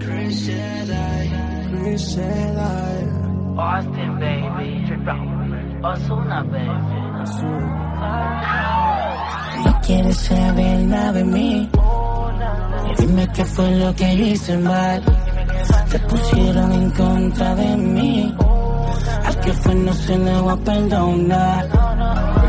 Chris Jedi. Austin, baby. Osuna, baby. No quieres saber nada de mí. Dime qué fue lo que hice mal. Te pusieron en contra de mí. Al que fue no se le va a perdonar.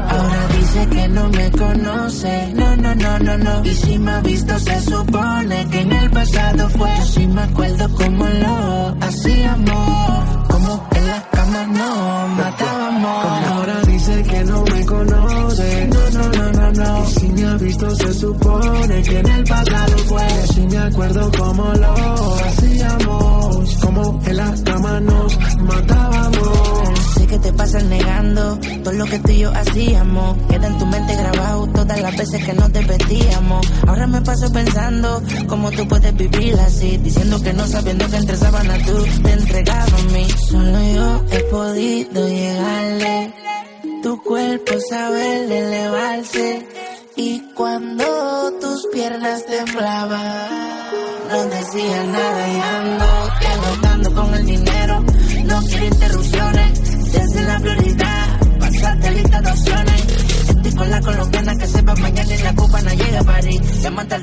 No me conoce. No, no, no, no, no. Y si me ha visto, se supone que en el pasado fue. Yo sí me acuerdo como lo hacíamos. Como en la cama no matábamos. Ahora dice que no me conoce. No, no, no, no, no. Y si me ha visto, se supone que en el pasado fue. Yo sí me acuerdo como lo hacíamos. Como en la cama nos matábamos. Que te pasas negando todo lo que tú y yo hacíamos. Queda en tu mente grabado todas las veces que nos desvestíamos. Ahora me paso pensando cómo tú puedes vivir así. Diciendo que no sabiendo que entre sábanas tú te entregabas a mí. Solo yo he podido llegarle. Tu cuerpo sabe elevarse. Y cuando tus piernas temblaban, no decía nada y ando agotando con el dinero. No quiero interrupciones,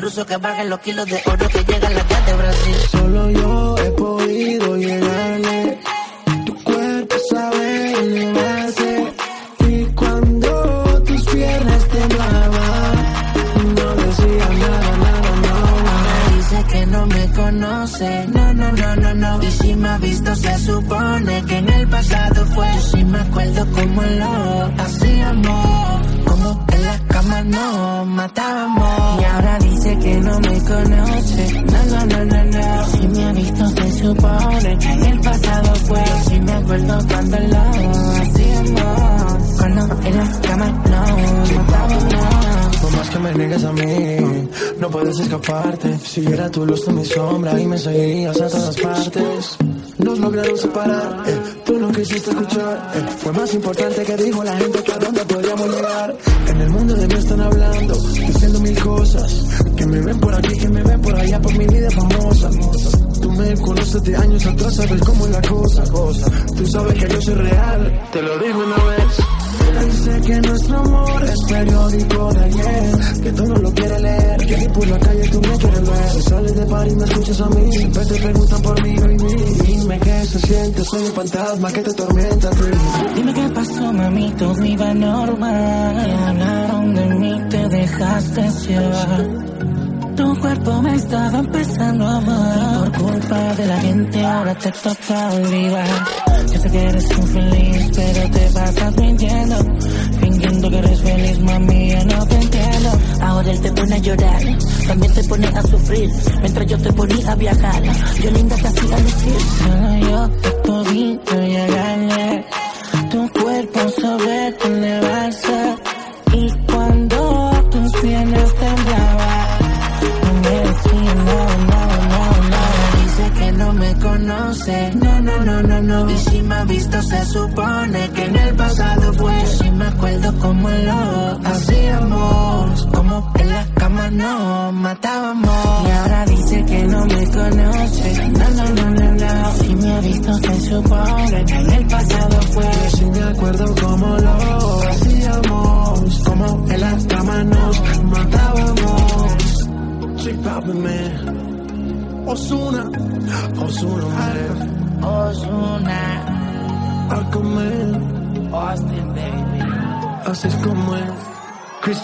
Que baje los kilos de oro que llega a la casa de Brasil. Solo yo he podido llegarle. Tu cuerpo sabe elevarse. Y cuando tus piernas temblaban, no decía nada, nada, no. Dice que no me conoce. No, no, no, no, no. Y si me ha visto, se supone que en el pasado fue. Yo sí me acuerdo como lo hacíamos. Como en la cama nos matábamos. Dice que no me conoce. No, no, no, no, no. Si me ha visto, se supone el pasado fue. Sí me acuerdo cuando lo hacíamos. Cuando en la cama nos matábamos. Por más que me niegues a mí, no puedes escaparte. Si era tu luz, tú mi sombra y me seguirías a todas partes. Nos lograron separar, eh, tú no quisiste escuchar. eh, fue más importante que dijo la gente que a dónde podríamos llegar. En el mundo de mí están hablando, de años atrás, sabes cómo es la cosa, cosa. Tú sabes que yo soy real, te lo digo una vez. Dice que nuestro amor es periódico de ayer Que tú no lo quieres leer Que ni por la calle tú me quieres ver Si sales de par y me escuchas a mí Siempre te preguntan por mí, baby Dime qué se siente, soy un fantasma que te tormenta a ti Dime qué pasó, mami, todo iba normal. Te hablaron de mí, te dejaste llevar. Cuerpo me estaba empezando a amar. Por culpa de la gente ahora te toca olvidar. Yo sé que eres infeliz, pero te pasas mintiendo. Fingiendo que eres feliz, mami, yo no te entiendo. Ahora él te pone a llorar, también te pone a sufrir. Mientras yo te ponía a viajar, yo linda te hacía lucir. Solo yo he podido llegarle. Tu cuerpo sobre tu elevarse. No, no, no, no, no. Y si me ha visto, se supone que en el pasado fue. Yo sí me acuerdo como lo hacíamos. Como en la cama nos matábamos. Y ahora dice que no me conoce. No, no, no, no, no. Si me ha visto, se supone que en el pasado fue. Yo sí me acuerdo cómo lo hacíamos Como en la cama nos matábamos Sí, papi, man Osuna Osuna, man Osuna. Aquaman Austin, baby. Así es como es Chris